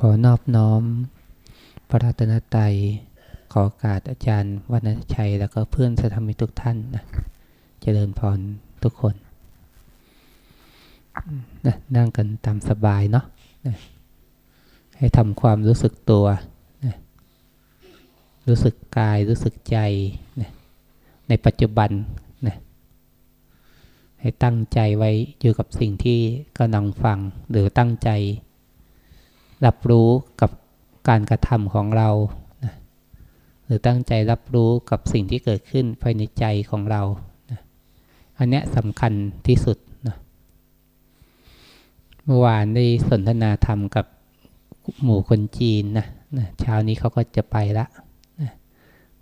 ขอนอบน้อม พระรัตนตรัยขอการอาจารย์วัฒนชัย แล้วก็เพื่อนสถามิทุกท่านนะเจริญพรทุกคนนะนั่งกันตามสบายเนาะนะให้ทำความรู้สึกตัวนะรู้สึกกายรู้สึกใจนะในปัจจุบันนะให้ตั้งใจไว้อยู่กับสิ่งที่กำลังฟังหรือตั้งใจ รับรู้กับการกระทำของเรานะหรือตั้งใจรับรู้กับสิ่งที่เกิดขึ้นภายในใจของเรานะอันนี้สำคัญที่สุดนะเมื่อวานได้สนทนาธรรมกับหมู่คนจีนนะนะเช้านี้เขาก็จะไปละนะ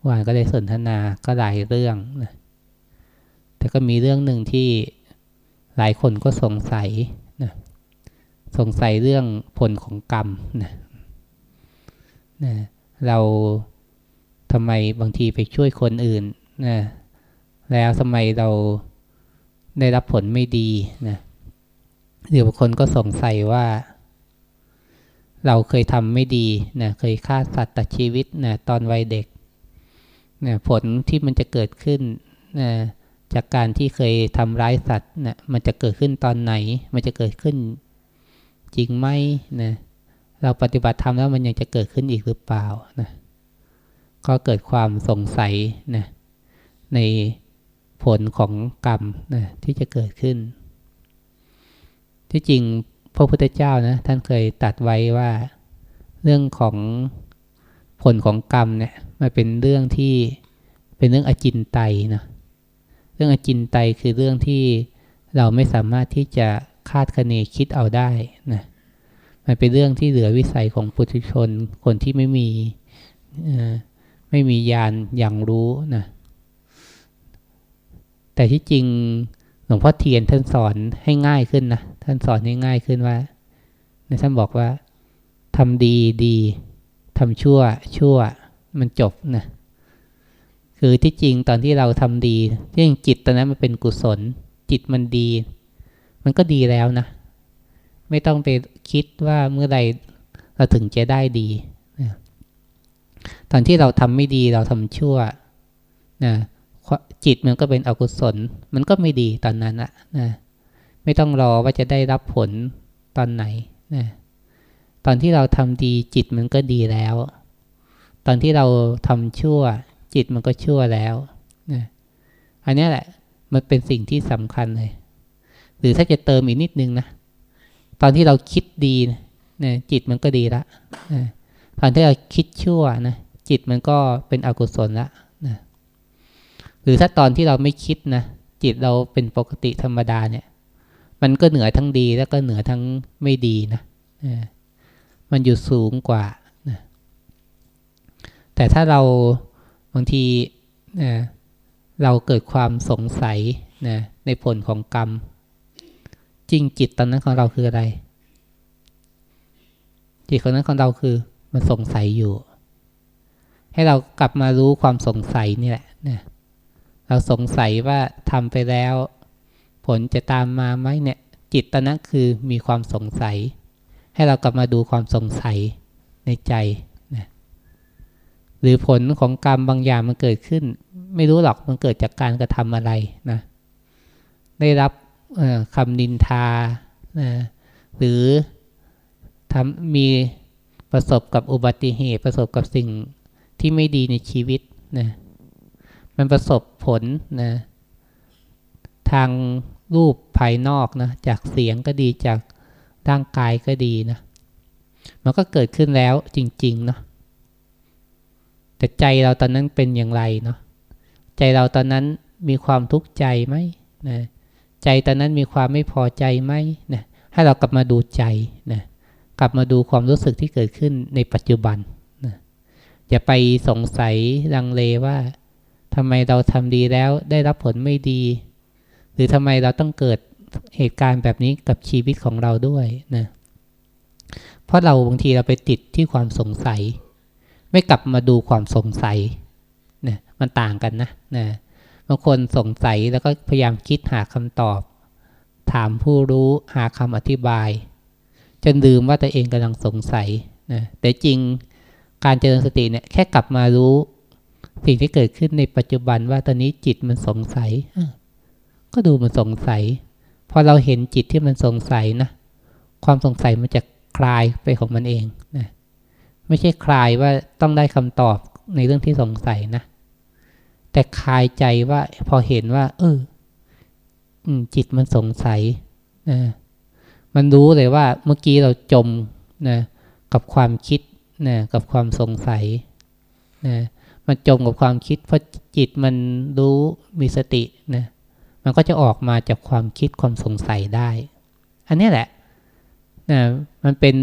วานก็ได้สนทนาก็หลายเรื่องนะแต่ก็มีเรื่องหนึ่งที่หลายคนก็สงสัยนะ สงสัยเรื่องผลของกรรมนะนะเราทำไมบางทีไปช่วยคนอื่นนะแล้วทำไมเราได้รับผลไม่ดีนะหรือบางคนก็สงสัยว่า เราเคยทำไม่ดีนะเคยฆ่าสัตว์ตัดชีวิตนะตอนวัยเด็กนะผลที่มันจะเกิดขึ้นนะจากการที่เคยทำร้ายสัตว์นะมันจะเกิดขึ้นตอนไหน มันจะเกิดขึ้น จริงไหมนะเราปฏิบัติธรรมแล้วมันยังจะเกิดขึ้นอีกหรือเปล่านะก็เกิดความสงสัยนะในผลของกรรมนะที่จะเกิดขึ้น ที่จริงพระพุทธเจ้านะท่านเคยตัดไว้ว่า เรื่องของผลของกรรมเนี่ยมันเป็นเรื่องที่เป็นเรื่องอจินไตยนะเรื่องอจินไตยคือเรื่องที่เราไม่สามารถที่จะ คาดคะเนคิดเอาได้นะมันเป็นเรื่องที่เหลือวิสัยของปุถุชน คนที่ไม่มีไม่มียานอย่างรู้นะแต่ที่จริงหลวงพ่อเทียนท่านสอนให้ง่ายขึ้นนะท่านสอนให้ง่ายขึ้นว่าท่านบอกว่าทำดีดีทำชั่ว ชั่วมันจบนะคือที่จริงตอนที่เราทำดีที่จริงจิตตอนนั้นมันเป็นกุศล จิตมันดี มันก็ดีแล้วนะ ไม่ต้องไปคิดว่าเมื่อใดเราถึงจะได้ดีนะตอนที่เราทำไม่ดีเราทำชั่วนะจิตมันก็เป็นอกุศล มันก็ไม่ดีตอนนั้นอะนะไม่ต้องรอว่าจะได้รับผลตอนไหนนะตอนที่เราทำดีจิตมันก็ดีแล้ว ตอนที่เราทำชั่ว จิตมันก็ชั่วแล้วนะอันนี้แหละ มันเป็นสิ่งที่สำคัญเลย หรือถ้าจะเติมอีกนิดนึงนะตอนที่เราคิดดีนะจิตมันก็ดีละนะตอนที่เราคิดชั่วนะจิตมันก็เป็นอกุศลละนะหรือถ้าตอนที่เราไม่คิดนะจิตเราเป็นปกติธรรมดาเนี่ย มันก็เหนือทั้งดีแล้วก็เหนือทั้งไม่ดีนะนะมันอยู่สูงกว่านะแต่ถ้าเราบางทีนะเราเกิดความสงสัยนะในผลของกรรม จริงจิตตอนนั้นของเราคืออะไร จิตของนั้นของเราคือมันสงสัยอยู่ ให้เรากลับมารู้ความสงสัยนี่แหละนะเราสงสัยว่าทำไปแล้ว ผลจะตามมาไหมเนี่ย จิตตอนนั้นคือมีความสงสัย ให้เรากลับมาดูความสงสัยในใจนะหรือผลของกรรมบางอย่างมันเกิดขึ้น ไม่รู้หรอกมันเกิดจากการกระทำอะไรนะได้รับ คำนินทานะหรือทำมีประสบกับอุบัติเหตุ ประสบกับสิ่งที่ไม่ดีในชีวิตนะมันประสบผลนะทางรูปภายนอกนะจากเสียงก็ดีจากร่างกายก็ดีนะมันก็เกิดขึ้นแล้วจริงๆเนาะแต่ใจเราตอนนั้นเป็นอย่างไรเนาะใจเราตอนนั้นมีความทุกข์ใจไหมนะ ใจตอนนั้นมีความไม่พอใจไหมนะให้เรากลับมาดูใจนะกลับมาดูความรู้สึกที่เกิดขึ้นในปัจจุบันนะอย่าไปสงสัยลังเลว่าทำไมเราทำดีแล้วได้รับผลไม่ดี หรือทำไมเราต้องเกิดเหตุการณ์แบบนี้กับชีวิตของเราด้วยนะเพราะเราบางทีเราไปติดที่ความสงสัย ไม่กลับมาดูความสงสัยนะมันต่างกันนะนะ บางคนสงสัยแล้วก็พยายามคิดหาคำตอบ ถามผู้รู้หาคำอธิบาย จนลืมว่าตัวเองกำลังสงสัยนะแต่จริงการเจริญสติเนี่ยแค่กลับมารู้ สิ่งที่เกิดขึ้นในปัจจุบันว่าตอนนี้จิตมันสงสัย ก็ดูมันสงสัย พอเราเห็นจิตที่มันสงสัยนะ ความสงสัยมันจะคลายไปของมันเองนะไม่ใช่คลายว่าต้องได้คำตอบในเรื่องที่สงสัยนะ แต่คลายใจว่าพอเห็นว่า เออจิตมันสงสัยนะมันรู้เลยว่าเมื่อกี้เราจมนะกับความคิดนะกับความสงสัยนะมันจมกับความคิดเพราะจิตมันรู้มีสตินะมันก็จะออกมาจากความคิดความสงสัยได้ อันนี้แหละนะมันเป็น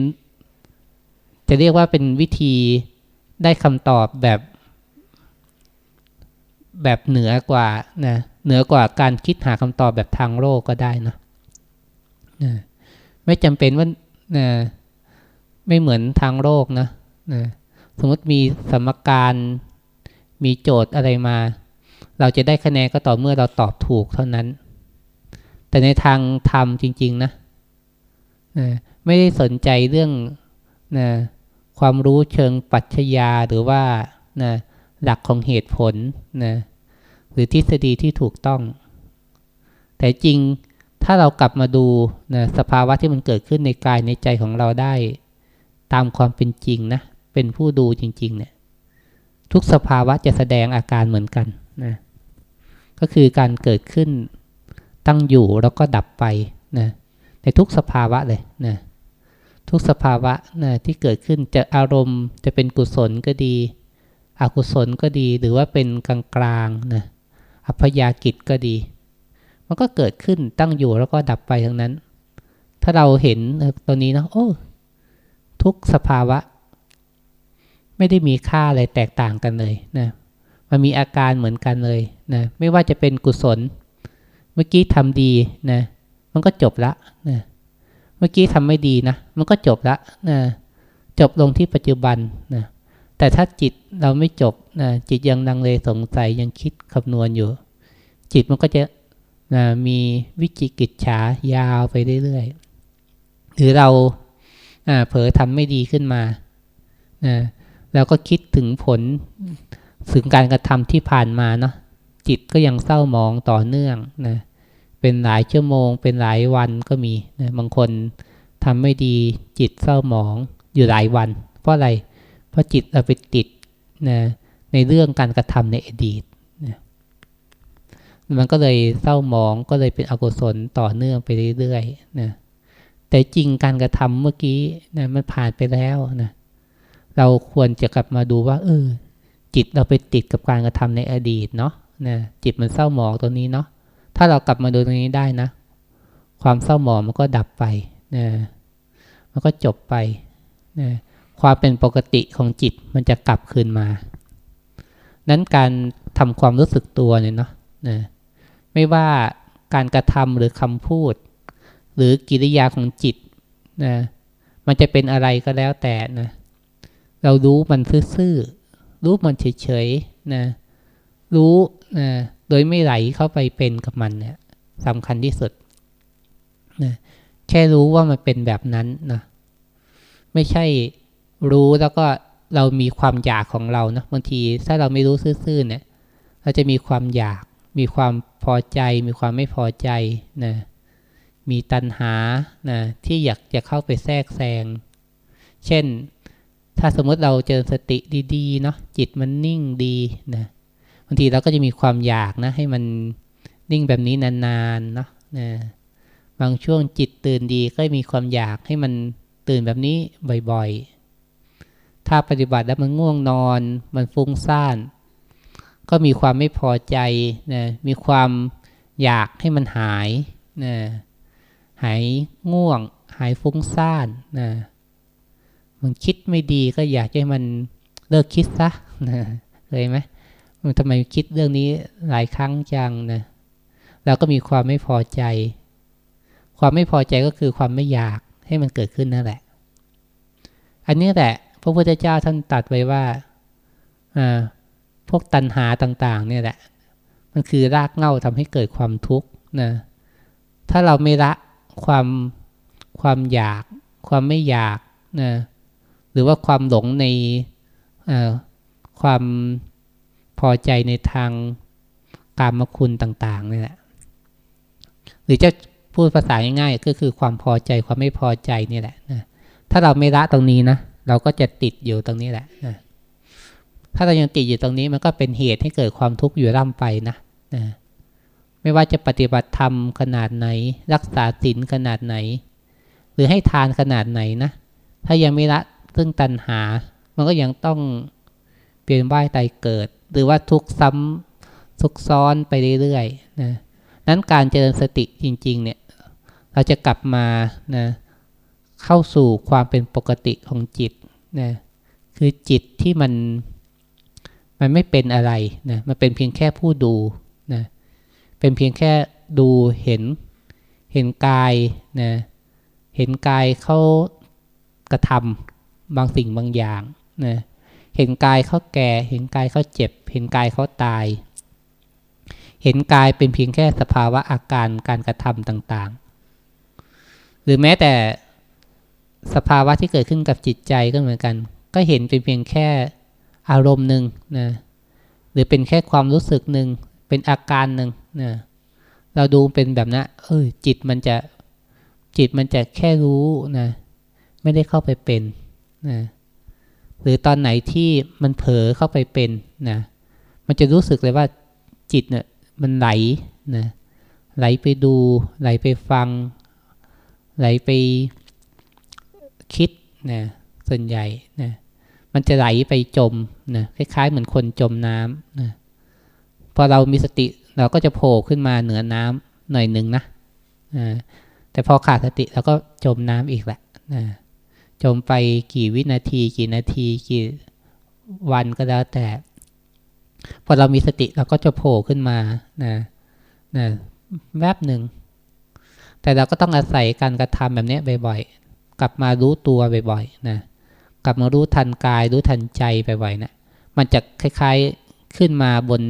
จะเรียกว่าเป็นวิธีได้คำตอบแบบ แบบเหนือกว่านะเหนือกว่าการคิดหาคำตอบแบบทางโลกก็ได้นะนะไม่จำเป็นว่านะไม่เหมือนทางโลกนะนะสมมติมีสมการมีโจทย์อะไรมา เราจะได้คะแนนก็ต่อเมื่อเราตอบถูกเท่านั้น แต่ในทางธรรมจริง ๆ นะนะไม่ได้สนใจเรื่องนะความรู้เชิงปัจญาหรือว่านะ หลักของเหตุผลนะหรือทฤษฎีที่ถูกต้อง แต่จริงถ้าเรากลับมาดูนะสภาวะที่มันเกิดขึ้นในกายในใจของเราได้ ตามความเป็นจริงนะเป็นผู้ดูจริง ๆ เนี่ย ทุกสภาวะจะแสดงอาการเหมือนกันนะก็คือการเกิดขึ้นตั้งอยู่แล้วก็ดับไปนะในทุกสภาวะเลยนะทุกสภาวะนะที่เกิดขึ้นจะอารมณ์จะเป็นกุศลก็ดี อกุศลก็ดีหรือว่าเป็นกลางกลางนะอัพยากิจก็ดี มันก็เกิดขึ้นตั้งอยู่แล้วก็ดับไปทั้งนั้น ถ้าเราเห็นตรงนี้นะโอ้ทุกสภาวะ ไม่ได้มีค่าอะไรแตกต่างกันเลยนะมันมีอาการเหมือนกันเลยนะไม่ว่าจะเป็นกุศล เมื่อกี้ทำดีนะมันก็จบละนะเมื่อกี้ทำไม่ดีนะ มันก็จบละนะจบลงที่ปัจจุบันนะ แต่ถ้าจิตเราไม่จบนะจิตยังลังเลสงสัยยังคิดคำนวณอยู่ จิตมันก็จะนะมีวิจิกิจฉายาวไปเรื่อยๆหรือเราเผลอทำไม่ดีขึ้นมานะแล้วก็คิดถึงผลถึงการกระทำที่ผ่านมาเนาะจิตก็ยังเศร้าหมองต่อเนื่องนะเป็นหลายชั่วโมง เป็นหลายวันก็มีนะบางคนทำไม่ดีจิตเศร้าหมองอยู่หลายวัน เพราะอะไร ราะจิตเราไปติดนะในเรื่องการกระทำในอดีตนะมันก็เลยเศร้าหมองก็เลยเป็นอกุศลต่อเนื่องไปเรื่อยๆนะแต่จริงการกระทำเมื่อกี้นะมันผ่านไปแล้วนะเราควรจะกลับมาดูว่า เออ จิตเราไปติดกับการกระทำในอดีตเนาะนะจิตมันเศร้าหมองตรงนี้เนาะถ้าเรากลับมาดูตรงนี้ได้นะ ความเศร้าหมองมันก็ดับไปนะมันก็จบไปนะ ความเป็นปกติของจิตมันจะกลับคืนมา นั้นการทำความรู้สึกตัวเนี่ยเนาะนะไม่ว่าการกระทำหรือคำพูด หรือกิริยาของจิตนะมันจะเป็นอะไรก็แล้วแต่นะเรารู้มันซื่อๆรู้มันเฉยๆนะรู้นะโดยไม่ไหลเข้าไปเป็นกับมันเนี่ยสำคัญที่สุดนะแค่รู้ว่ามันเป็นแบบนั้นนะไม่ใช่ รู้แล้วก็เรามีความอยากของเรานะบางทีถ้าเราไม่รู้ซื่อๆเนี่ย เราจะมีความอยาก มีความพอใจ มีความไม่พอใจนะมีตัณหานะที่อยากจะเข้าไปแทรกแซง เช่น ถ้าสมมติเราเจอสติดีๆเนาะจิตมันนิ่งดีนะบางทีเราก็จะมีความอยากนะ ให้มันนิ่งแบบนี้นานๆเนาะนะบางช่วงจิตตื่นดีก็มีความอยากให้มันตื่นแบบนี้บ่อยๆ ถ้าปฏิบัติแล้วมันง่วงนอน มันฟุ้งซ่าน ก็มีความไม่พอใจนะมีความอยากให้มันหายนะหายง่วง หายฟุ้งซ่านนะมันคิดไม่ดีก็อยากให้มันเลิกคิดซะนะเลยไหมมันทำไมคิดเรื่องนี้หลายครั้งจังนะเราก็มีความไม่พอใจ ความไม่พอใจก็คือความไม่อยากให้มันเกิดขึ้นนั่นแหละ อันนี้แหละ ระพุทธเจ้าท่านตัดไว้ว่าพวกตัณหาต่างๆ เนี่ยแหละ มันคือรากเหง้าทำให้เกิดความทุกข์นะถ้าเราไม่ละความความอยาก ความไม่อยากนะหรือว่าความหลงในความพอใจในทางกามคุณต่างๆนี่แหละ หรือจะพูดภาษาง่ายๆก็คือความพอใจความไม่พอใจนี่แหละนะถ้าเราไม่ละตรงนี้นะ เราก็จะติดอยู่ตรงนี้แหละนะถ้าเรายังติดอยู่ตรงนี้มันก็เป็นเหตุให้เกิดความทุกข์อยู่ร่ำไปนะนะไม่ว่าจะปฏิบัติธรรมขนาดไหน รักษาศีลขนาดไหน หรือให้ทานขนาดไหนนะถ้ายังไม่ละซึ่งตัณหา มันก็ยังต้องเปลี่ยนว่ายตายเกิด หรือว่าทุกซ้ำทุกซ้อนไปเรื่อยๆนะนั้นการเจริญสติจริง ๆ เนี่ย เราจะกลับมานะ เข้าสู่ความเป็นปกติของจิตนะคือจิตที่มันมันไม่เป็นอะไรนะมันเป็นเพียงแค่ผู้ดูนะเป็นเพียงแค่ดูเห็นเห็นกายนะเห็นกายเขากระทำบางสิ่งบางอย่างนะเห็นกายเขาแก่ เห็นกายเขาเจ็บ เห็นกายเขาตาย เห็นกายเป็นเพียงแค่สภาวะอาการการกระทำต่าง ๆ หรือแม้แต่ สภาวะที่เกิดขึ้นกับจิตใจก็เหมือนกัน ก็เห็นเป็นเพียงแค่อารมณ์หนึ่งนะหรือเป็นแค่ความรู้สึกหนึ่งเป็นอาการหนึ่งนะเราดูเป็นแบบนั้นเออจิตมันจะจิตมันจะแค่รู้นะไม่ได้เข้าไปเป็นนะหรือตอนไหนที่มันเผลอเข้าไปเป็นนะมันจะรู้สึกเลยว่าจิตเนี่ยมันไหลนะไหลไปดู ไหลไปฟัง ไหลไป คิดนะส่วนใหญ่นะมันจะไหลไปจมนะคล้ายๆ เหมือนคนจมน้ำนะพอเรามีสติเราก็จะโผล่ขึ้นมาเหนือน้ำหน่อยหนึ่งนะนะแต่พอขาดสติเราก็จมน้ำอีกแหละนะจมไปกี่วินาที กี่นาทีกี่วันก็แล้วแต่ พอเรามีสติเราก็จะโผล่ขึ้นมานะนะแวบหนึ่งแต่เราก็ต้องอาศัยการกระทำแบบนี้บ่อยๆ กลับมารู้ตัวบ่อยๆนะกลับมารู้ทันกายรู้ทันใจบ่อยๆนะมันจะคล้ายๆขึ้นมาบน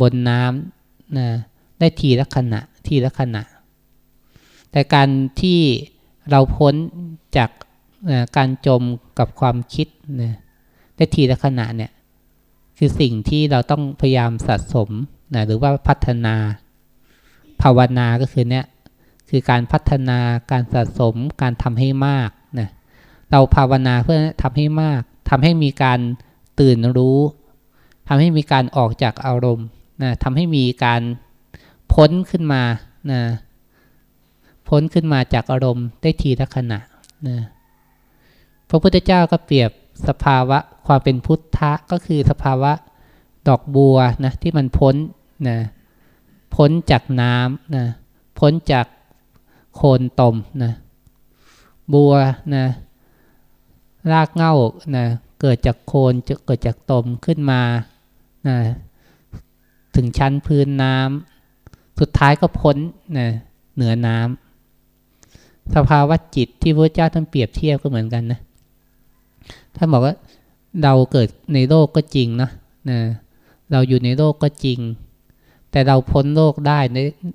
บนน้ำนะได้ทีละขณะทีละขณะ แต่การที่เราพ้นจากการจมกับความคิดนะได้ทีละขณะเนี่ยคือสิ่งที่เราต้องพยายามสะสมนะหรือว่าพัฒนา ภาวนาก็คือเนี่ย คือการพัฒนาการสะสมการทำให้มากนะเราภาวนาเพื่อทำให้มากทำให้มีการตื่นรู้ทำให้มีการออกจากอารมณ์นะทำให้มีการพ้นขึ้นมานะพ้นขึ้นมาจากอารมณ์ได้ทีละขณะนะพระพุทธเจ้าก็เปรียบสภาวะความเป็นพุทธะก็คือสภาวะดอกบัวนะที่มันพ้นนะพ้นจากน้ำนะพ้นจาก โคนตมนะบัวนะรากเง่านะเกิดจากโคนจะเกิดจากตมขึ้นมานะถึงชั้นพื้นน้ำสุดท้ายก็พ้นนะเหนือน้ำสภาวะจิตที่พระเจ้าท่านเปรียบเทียบก็เหมือนกันนะท่านบอกว่าเราเกิดในโลกก็จริงนะนะเราอยู่ในโลกก็จริง แต่เราพ้นโลกได้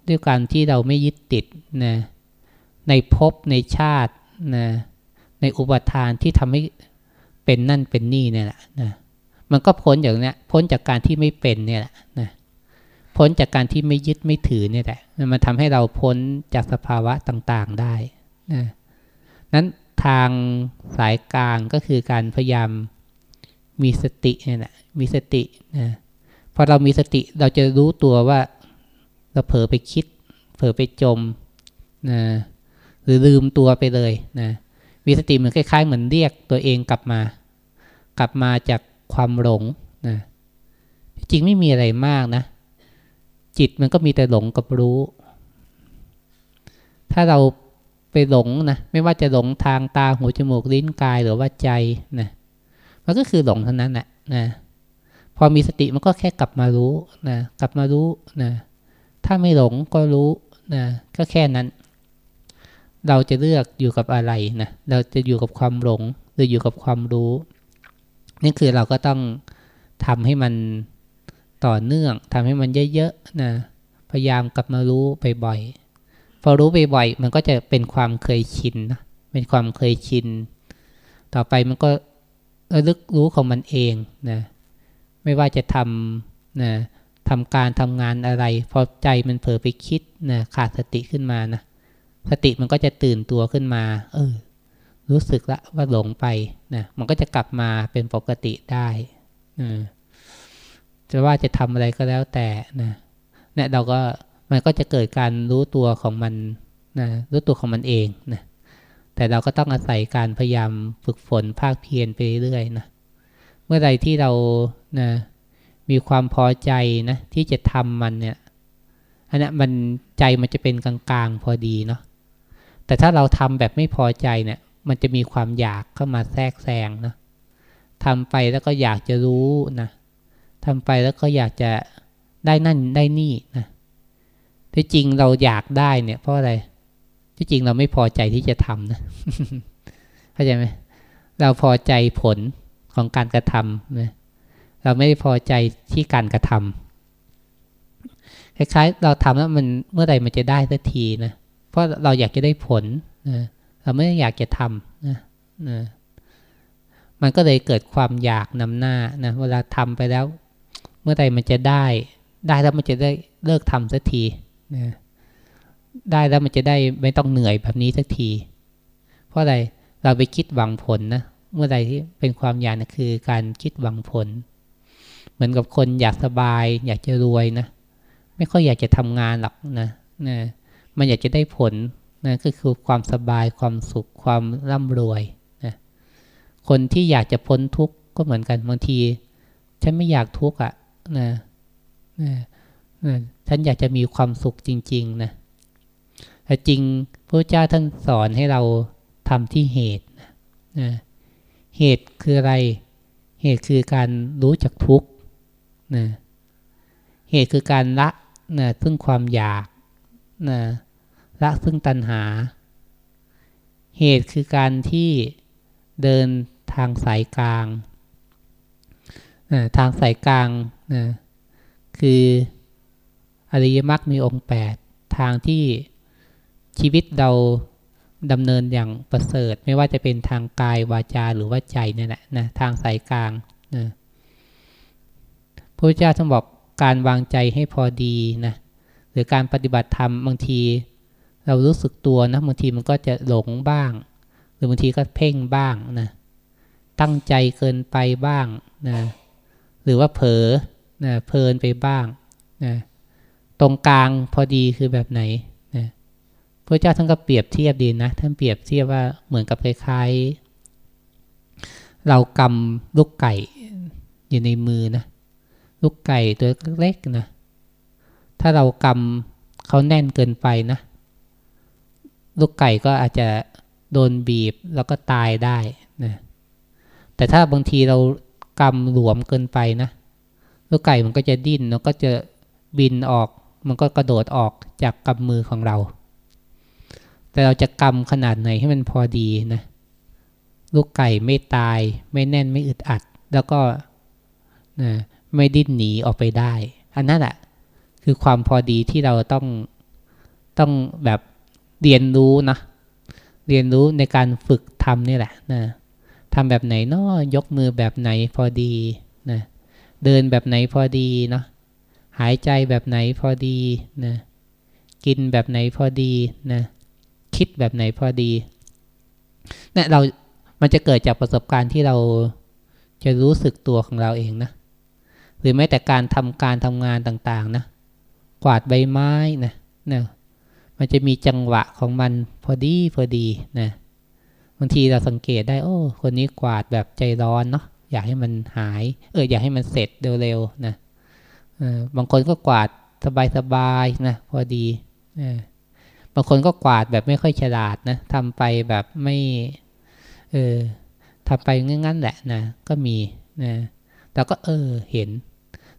ด้วยการที่เราไม่ยึดติดนะ ในภพในชาตินะในอุปทานที่ทำให้เป็นนั่นเป็นนี่เนี่ยแหละนะมันก็พ้นอย่างนี้พ้นจากการที่ไม่เป็นเนี่ยแหละนะพ้นจากการที่ไม่ยึดไม่ถือเนี่ยแหละมันทำให้เราพ้นจากสภาวะต่างๆได้นะนั้นทางสายกลางก็คือการพยายามมีสติเนี่ยแหละมีสตินะพอเรามีสติเราจะรู้ตัวว่าเราเผลอไปคิด เผลอไปจมนะ หรือลืมตัวไปเลยนะมีสติเหมือนคล้ายๆ เหมือนเรียกตัวเองกลับมา กลับมาจากความหลงนะจริงไม่มีอะไรมากนะ จิตมันก็มีแต่หลงกับรู้ ถ้าเราไปหลงนะไม่ว่าจะหลงทางตาหูจมูกลิ้นกายหรือว่าใจนะมันก็คือหลงเท่านั้นแหละนะพอมีสติมันก็แค่กลับมารู้นะกลับมารู้นะถ้าไม่หลงก็รู้นะก็แค่นั้น เราจะเลือกอยู่กับอะไรนะ เราจะอยู่กับความหลงหรืออยู่กับความรู้ นี่คือเราก็ต้องทำให้มันต่อเนื่องทำให้มันเยอะๆนะ พยายามกลับมารู้บ่อยๆ พอรู้บ่อยๆ มันก็จะเป็นความเคยชินนะ เป็นความเคยชิน ต่อไปมันก็ระลึกรู้ของมันเองนะ ไม่ว่าจะทำนะทำการทำงานอะไร พอใจมันเผลอไปคิดนะขาดสติขึ้นมานะ สติมันก็จะตื่นตัวขึ้นมา เออ รู้สึกละว่าหลงไปนะมันก็จะกลับมาเป็นปกติได้นะจะว่าจะทำอะไรก็แล้วแต่นะเนี่ยเราก็มันก็จะเกิดการรู้ตัวของมันนะรู้ตัวของมันเองนะแต่เราก็ต้องอาศัยการพยายามฝึกฝนภาคเพียรไปเรื่อยนะเมื่อใดที่เรานะมีความพอใจนะที่จะทำมันเนี่ยอันนี้มันใจมันจะเป็นกลางๆพอดีเนาะ แต่ถ้าเราทำแบบไม่พอใจเนี่ย มันจะมีความอยากเข้ามาแทรกแซงนะทำไปแล้วก็อยากจะรู้นะทำไปแล้วก็อยากจะได้นั่นได้นี่นะที่จริงเราอยากได้เนี่ย เพราะอะไร ที่จริงเราไม่พอใจที่จะทำนะเข้าใจไหมเราพอใจผลของการกระทำนะเราไม่ได้พอใจที่การกระทำคล้ายๆ เราทำแล้วมันเมื่อใดมันจะได้สักทีนะ เพราะเราอยากจะได้ผลนะเราไม่ได้อยากจะทำนะนะมันก็เลยเกิดความอยากนำหน้านะเวลาทำไปแล้ว เมื่อใดมันจะได้ ได้แล้วมันจะได้เลิกทำสักทีนะได้แล้วมันจะได้ไม่ต้องเหนื่อยแบบนี้สักที เพราะอะไรเราไปคิดหวังผลนะเมื่อใดที่เป็นความอยากนะคือการคิดหวังผล เหมือนกับคนอยากสบาย อยากจะรวยนะ ไม่ค่อยอยากจะทำงานหรอกนะนะ มันอยากจะได้ผลนะก็คือความสบายความสุขความร่ำรวยนะคนที่อยากจะพ้นทุกข์ก็เหมือนกันบางทีฉันไม่อยากทุกข์อะนะนะนะฉันอยากจะมีความสุขจริง ๆ นะแต่จริงพระเจ้าท่านสอนให้เราทำที่เหตุนะเหตุคืออะไร เหตุคือการรู้จักทุกข์นะเหตุคือการละนะซึ่งความอยากนะ ละซึ่งตัณหา เหตุคือการที่เดินทางสายกลาง ทางสายกลางนะคืออริยมรรคมีองค์แปดทางที่ชีวิตเราดำเนินอย่างประเสริฐ ไม่ว่าจะเป็นทางกายวาจาหรือว่าใจนี่แหละนะทางสายกลางนะพระพุทธเจ้าท่านบอกการวางใจให้พอดีนะหรือการปฏิบัติธรรมบางที เรารู้สึกตัวนะบางทีมันก็จะหลงบ้าง หรือบางทีก็เพ่งบ้างนะ ตั้งใจเกินไปบ้างนะหรือว่าเผลอนะเพลินไปบ้างนะตรงกลางพอดีคือแบบไหนนะพระเจ้าท่านก็เปรียบเทียบดีนะท่านเปรียบเทียบว่าเหมือนกับคล้ายๆเรากำลูกไก่อยู่ในมือนะลูกไก่ตัวเล็กนะถ้าเรากำเขาแน่นเกินไปนะ ลูกไก่ก็อาจจะโดนบีบแล้วก็ตายได้นะแต่ถ้าบางทีเรากำหลวมเกินไปนะ ลูกไก่มันก็จะดิ้นแล้วก็จะบินออก มันก็กระโดดออกจากกำมือของเรา แต่เราจะกำขนาดไหนให้มันพอดีนะ ลูกไก่ไม่ตาย ไม่แน่นไม่อึดอัด แล้วก็นะไม่ดิ้นหนีออกไปได้ อันนั้นแหละคือความพอดีที่เราต้องต้องแบบ เรียนรู้นะเรียนรู้ในการฝึกทำนี่แหละนะทำแบบไหนเนาะยกมือแบบไหนพอดีนะเดินแบบไหนพอดีเนาะหายใจแบบไหนพอดีนะกินแบบไหนพอดีนะคิดแบบไหนพอดีเนี่ยเรา มันจะเกิดจากประสบการณ์ที่เราจะรู้สึกตัวของเราเองนะ หรือแม้แต่การทำการทำงานต่าง ๆ นะ กวาดใบไม้นะนะ มันจะมีจังหวะของมันพอดีพอดีนะบางทีเราสังเกตได้ โอ้ คนนี้กวาดแบบใจร้อนเนาะอยากให้มันหาย เอออยากให้มันเสร็จเร็วๆนะบางคนก็กวาดสบายๆนะพอดีบางคนก็กวาดแบบไม่ค่อยฉลาดนะทำไปแบบไม่เออทำไปงั้นๆแหละนะก็มีนะแต่ก็เออเห็น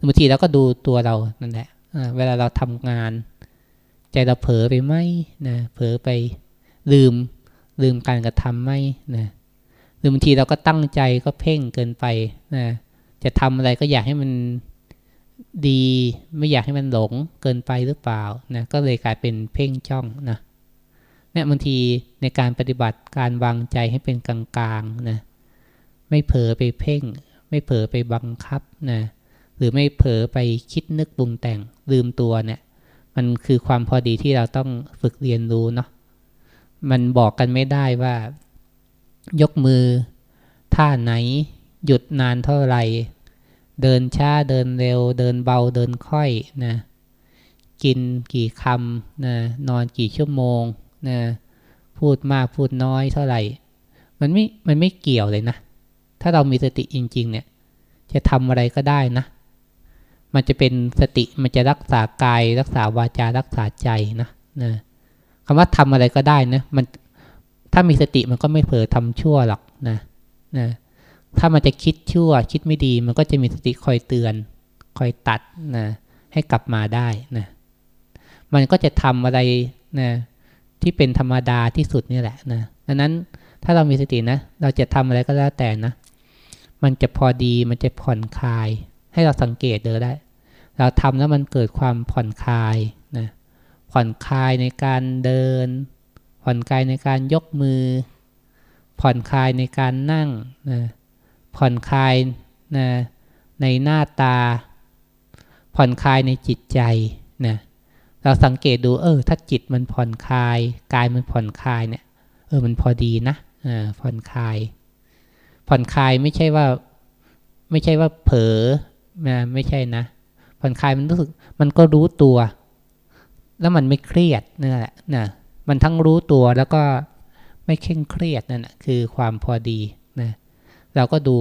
บางทีเราก็ดูตัวเรานั่นแหละเวลาเราทำงาน ใจเราเผลอไปไหมนะเผลอไปลืมลืมการกระทำไหมนะหรือบางทีเราก็ตั้งใจก็เพ่งเกินไปนะจะทำอะไรก็อยากให้มันดีไม่อยากให้มันหลงเกินไปหรือเปล่านะก็เลยกลายเป็นเพ่งจ้องนะเนี่ยบางทีในการปฏิบัติการวางใจให้เป็นกลางๆนะไม่เผลอไปเพ่ง ไม่เผลอไปบังคับนะหรือไม่เผลอไปคิดนึกปรุงแต่งลืมตัวเนี่ย มันคือความพอดีที่เราต้องฝึกเรียนรู้เนาะมันบอกกันไม่ได้ว่า ยกมือ ท่าไหน หยุดนานเท่าไหร่ เดินช้าเดินเร็ว เดินเบาเดินค่อยนะกินกี่คำนะนอนกี่ชั่วโมงนะพูดมากพูดน้อยเท่าไหร่ มันไม่มันไม่เกี่ยวเลยนะ ถ้าเรามีสติจริง ๆ เนี่ย จะทำอะไรก็ได้นะ มันจะเป็นสติมันจะรักษากาย รักษาวาจารักษาใจนะนะคำว่าทำอะไรก็ได้นะมันถ้ามีสติมันก็ไม่เผลอทำชั่วหรอกนะนะถ้ามันจะคิดชั่ว คิดไม่ดี มันก็จะมีสติคอยเตือน คอยตัดนะให้กลับมาได้นะมันก็จะทำอะไรนะที่เป็นธรรมดาที่สุดนี่แหละนะดังนั้นถ้าเรามีสตินะ เราจะทำอะไรก็แล้วแต่นะ มันจะพอดีมันจะผ่อนคลาย ให้เราสังเกตเดอได้ เราทำแล้วมันเกิดความผ่อนคลายนะผ่อนคลายในการเดิน ผ่อนคลายในการยกมือ ผ่อนคลายในการนั่งนะผ่อนคลายนะในหน้าตา ผ่อนคลายในจิตใจนะเราสังเกตดูเออถ้าจิตมันผ่อนคลายกายมันผ่อนคลายเนี่ยเออมันพอดีนะอ่าผ่อนคลาย ผ่อนคลายไม่ใช่ว่า ไม่ใช่ว่าเผลอนะไม่ใช่นะ ผ่อนคลายมันรู้สึก มันก็รู้ตัว แล้วมันไม่เครียดนั่นแหละนะมันทั้งรู้ตัวแล้วก็ไม่เคร่งเครียดนั่นแหะคือความพอดีนะเราก็ดู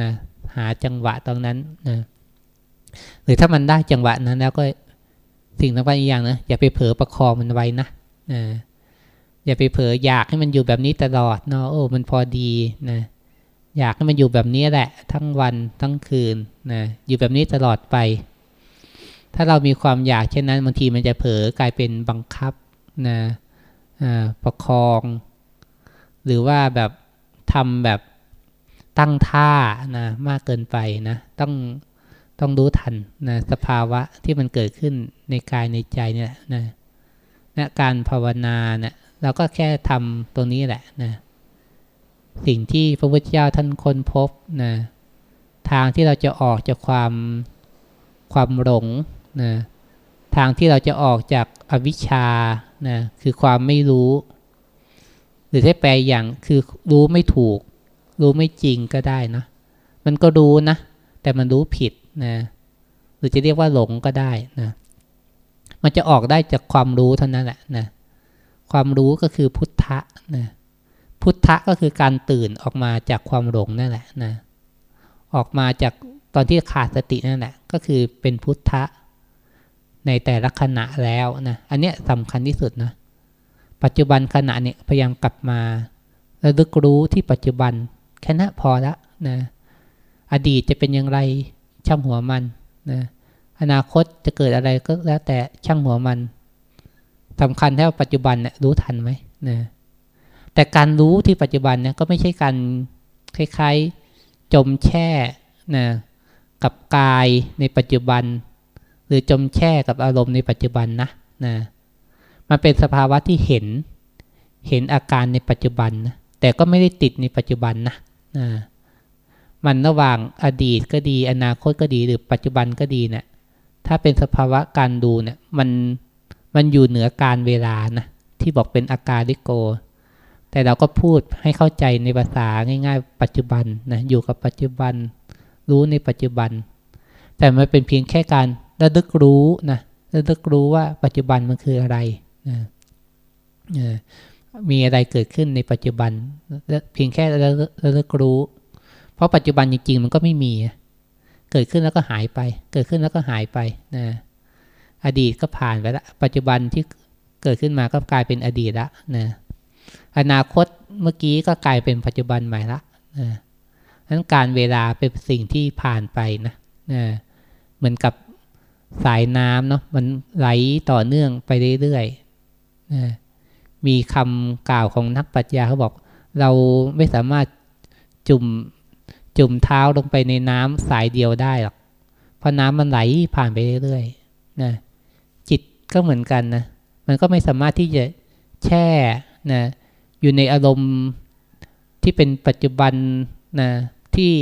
นะหาจังหวะตรงนั้นนะหรือถ้ามันได้จังหวะนั้นแล้วก็สิ่งสำคัญอีกอย่างนะอย่าไปเผลอประคองมันไว้นะนะอย่าไปเผลออยากให้มันอยู่แบบนี้ตลอดเนาะโอ้มันพอดีนะอยากให้มันอยู่แบบนี้แหละ ทั้งวันทั้งคืนนะอยู่แบบนี้ตลอดไป ถ้าเรามีความอยากเช่นนั้นบางทีมันจะเผลอกลายเป็นบังคับนะประคอง หรือว่าแบบทำแบบตั้งท่านะมากเกินไปนะต้องต้องรู้ทันนะสภาวะที่มันเกิดขึ้นในกายในใจเนี่ยนะนะการภาวนาเนะี่ยเราก็แค่ทำตรงนี้แหละนะสิ่งที่พระพุทธเจ้าท่านค้นพบนะทางที่เราจะออกจากความความหลง นะทางที่เราจะออกจากอวิชชานะคือความไม่รู้ หรือถ้แปลอย่างคือรู้ไม่ถูก รู้ไม่จริงก็ได้นะ มันก็รู้นะ แต่มันรู้ผิดนะหรือจะเรียกว่าหลงก็ได้นะมันจะออกได้จากความรู้เท่านั้นแหละนะความรู้ก็คือพุทธะนะพุทธะก็คือการตื่นออกมาจากความหลงนั่นแหละนะออกมาจากตอนที่ขาดสตินั่นแหละก็คือเป็นพุทธะ ในแต่ละขณะแล้วนะอันเนี้ยสำคัญที่สุดนะปัจจุบันขณะเนี่ยพยายามกลับมาแล้วลึกรู้ที่ปัจจุบันแค่นั้นพอละนะอดีตจะเป็นอย่างไรช่างหัวมันนะอนาคตจะเกิดอะไรก็แล้วแต่ช่างหัวมันสำคัญแค่ปัจจุบันเนี่ยรู้ทันไหมนะแต่การรู้ที่ปัจจุบันเนี่ยก็ไม่ใช่การคล้ายๆจมแช่นะกับกายในปัจจุบัน หรือจมแช่กับอารมณ์ในปัจจุบันนะนะมันเป็นสภาวะที่เห็น เห็นอาการในปัจจุบันนะแต่ก็ไม่ได้ติดในปัจจุบันนะนะมันระหว่างอดีตก็ดี อนาคตก็ดีหรือปัจจุบันก็ดีเนะี่ยถ้าเป็นสภาวะการดูเนะี่ยมันมันอยู่เหนือการเวลานะที่บอกเป็นอาการดิโก แต่เราก็พูดให้เข้าใจในภาษาง่ายๆ ปัจจุบันนะอยู่กับปัจจุบัน รู้ในปัจจุบัน แต่มันเป็นเพียงแค่การ ระลึกรู้นะระลึกรู้ว่าปัจจุบันมันคืออะไรนะมีอะไรเกิดขึ้นในปัจจุบัน เพียงแค่ระลึกรู้ เพราะปัจจุบันจริงๆมันก็ไม่มี เกิดขึ้นแล้วก็หายไป เกิดขึ้นแล้วก็หายไปนะอดีตก็ผ่านไปแล้วปัจจุบันที่เกิดขึ้นมาก็กลายเป็นอดีตละนะอนาคตเมื่อกี้ก็กลายเป็นปัจจุบันใหม่ละนะนั้นการเวลาเป็นสิ่งที่ผ่านไปนะนะเหมือนกับ สายน้ำเนาะมันไหลต่อเนื่องไปเรื่อยๆนะมีคำกล่าวของนักปรัชญาเขาบอก เราไม่สามารถจุ่มจุ่มเท้าลงไปในน้ำสายเดียวได้หรอก เพราะน้ำมันไหลผ่านไปเรื่อยๆนะจิตก็เหมือนกันนะ มันก็ไม่สามารถที่จะแช่นะอยู่ในอารมณ์ที่เป็นปัจจุบันนะที่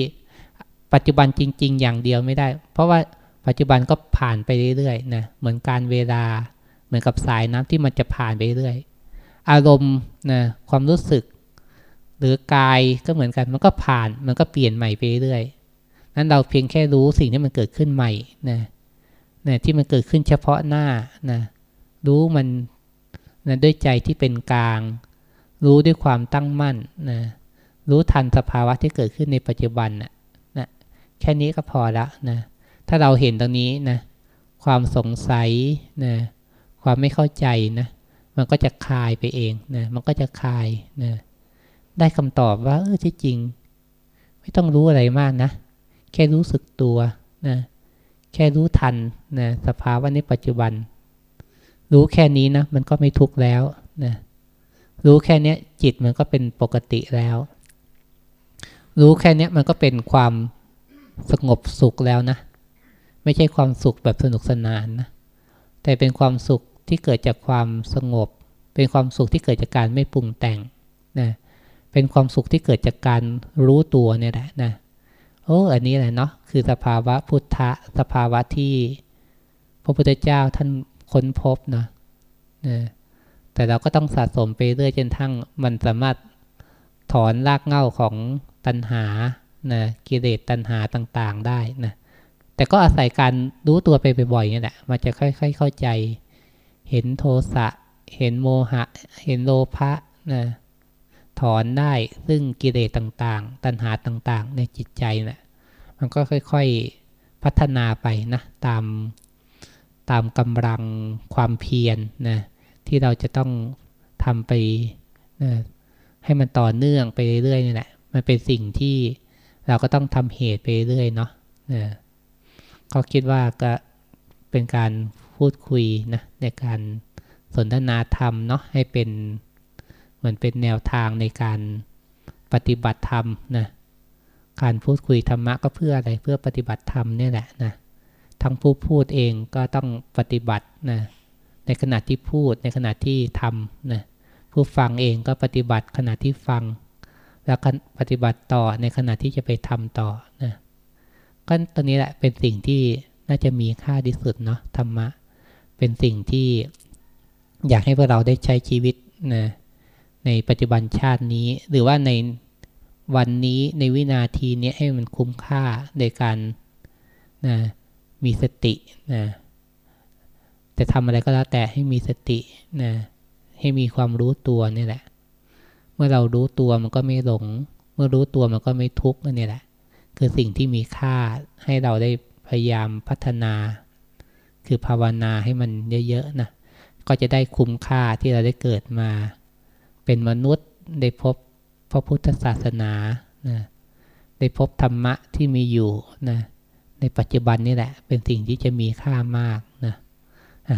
ปัจจุบันจริง ๆ อย่างเดียวไม่ได้ เพราะว่า ปัจจุบันก็ผ่านไปเรื่อยๆนะเหมือนการเวลาเหมือนกับสายน้ำที่มันจะผ่านไปเรื่อยอารมณ์นะความรู้สึก หรือกายก็เหมือนกันมันก็ผ่านมันก็เปลี่ยนใหม่ไปเรื่อยนั้นเราเพียงแค่รู้สิ่งที่มันเกิดขึ้นใหม่นะนะที่มันเกิดขึ้นเฉพาะหน้านะรู้มันนะด้วยใจที่เป็นกลาง รู้ด้วยความตั้งมั่นนะรู้ทันสภาวะที่เกิดขึ้นในปัจจุบันนะนะแค่นี้ก็พอละนะ ถ้าเราเห็นตรงนี้นะความสงสัยนะความไม่เข้าใจนะมันก็จะคลายไปเองนะมันก็จะคลายนะได้คำตอบว่า เออที่จริง ไม่ต้องรู้อะไรมากนะ แค่รู้สึกตัวนะแค่รู้ทันนะสภาวะในปัจจุบัน รู้แค่นี้นะมันก็ไม่ทุกข์แล้วนะรู้แค่นี้จิตมันก็เป็นปกติแล้ว รู้แค่นี้มันก็เป็นความสงบสุขแล้วนะ ไม่ใช่ความสุขแบบสนุกสนานนะแต่เป็นความสุขที่เกิดจากความสงบ เป็นความสุขที่เกิดจากการไม่ปรุงแต่งนะเป็นความสุขที่เกิดจากการรู้ตัวเนี่ยแหละนะโอ้อันนี้แหละเนาะคือสภาวะพุทธะสภาวะที่พระพุทธเจ้าท่านค้นพบนะนะแต่เราก็ต้องสะสมไปเรื่อยจนทั้งมันสามารถถอนรากเหง้าของตัณหานะกิเลสตัณหาต่างๆได้นะ แต่ก็อาศัยการรู้ตัวไปบ่อยๆนี่แหละมันจะค่อย ๆ เข้าใจ เห็นโทสะ เห็นโมหะ เห็นโลภะนะถอนได้ซึ่งกิเลสต่างๆ ตัณหาต่างๆ ในจิตใจนะ่ะมันก็ค่อยๆพัฒนาไปนะตามตามกำลังความเพียรนะที่เราจะต้องทำไปนะให้มันต่อเนื่องไปเรื่อยๆนี่แหละมันเป็นสิ่งที่เราก็ต้องทำเหตุไปเรื่อยเนาะนะ ก็คิดว่าก็เป็นการพูดคุยนะในการสนทนาธรรมเนาะให้เป็นเหมือนเป็นแนวทางในการปฏิบัติธรรมนะการพูดคุยธรรมะก็เพื่ออะไรเพื่อปฏิบัติธรรมเนี่ยแหละนะทั้งผู้พูดเองก็ต้องปฏิบัตินะในขณะที่พูดในขณะที่ทำนะผู้ฟังเองก็ปฏิบัติขณะที่ฟัง แล้วปฏิบัติต่อในขณะที่จะไปทำต่อนะ ก็ตอนนี้แหละเป็นสิ่งที่น่าจะมีค่าที่สุดเนาะธรรมะ เป็นสิ่งที่อยากให้พวกเราได้ใช้ชีวิตนะในปัจจุบันชาตินี้ หรือว่าในวันนี้ในวินาทีนี้ให้มันคุ้มค่าในการนะมีสตินะแต่ทำอะไรก็แล้วแต่ให้มีสตินะให้มีความรู้ตัวนี่แหละ เมื่อเรารู้ตัวมันก็ไม่หลง เมื่อรู้ตัวมันก็ไม่ทุกข์นี่แหละ คือสิ่งที่มีค่าให้เราได้พยายามพัฒนา คือภาวนาให้มันเยอะๆนะก็จะได้คุ้มค่าที่เราได้เกิดมา เป็นมนุษย์ได้พบพระพุทธศาสนานะได้พบธรรมะที่มีอยู่นะในปัจจุบันนี่แหละ เป็นสิ่งที่จะมีค่ามากนะ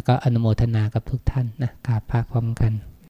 ก็อนุโมทนากับทุกท่านนะกราบพระพร้อมกัน